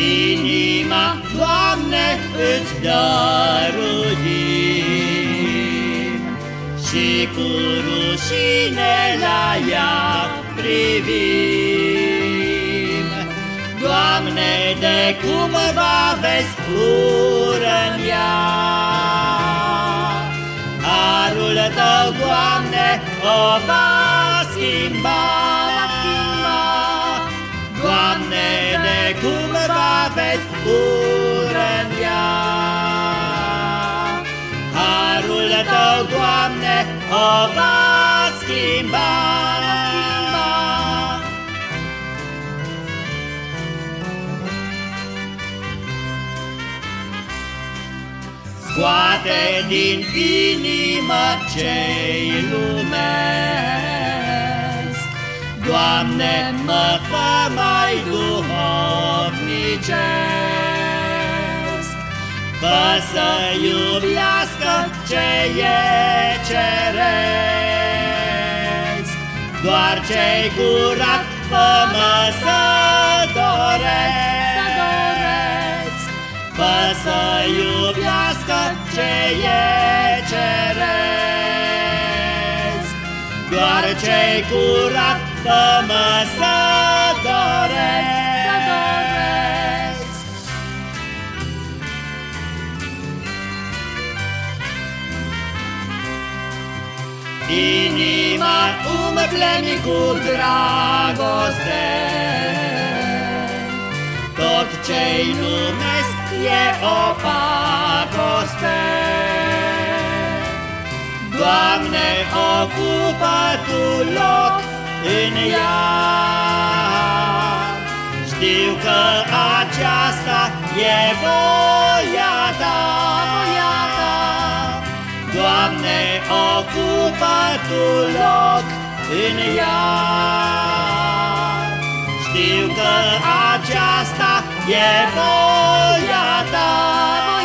Inima, Doamne, îți dăruim Și cu rușine la ea privim. Doamne, de cum va vezi pură în ea? Harul Tău, Doamne, o va schimba Doamne, o va schimba. Scoate din inimă cei lumesc, Doamne, mă fă mai duhovnicesc, Fă să iubească ce e ceresc, Doar ce-i curat, fă-mă să doresc, să doresc, Fă să iubească ce e ceresc, Doar ce-i curat, fă-mă să doresc, să doresc. Inima umple-mi cu dragoste, Tot ce-i numesc e o pacoste. Doamne, ocupă Tu loc în ea. Știu că aceasta e voia ta, voia ta. Doamne, ocupă Tu loc în ea. Știu că aceasta e voia Ta,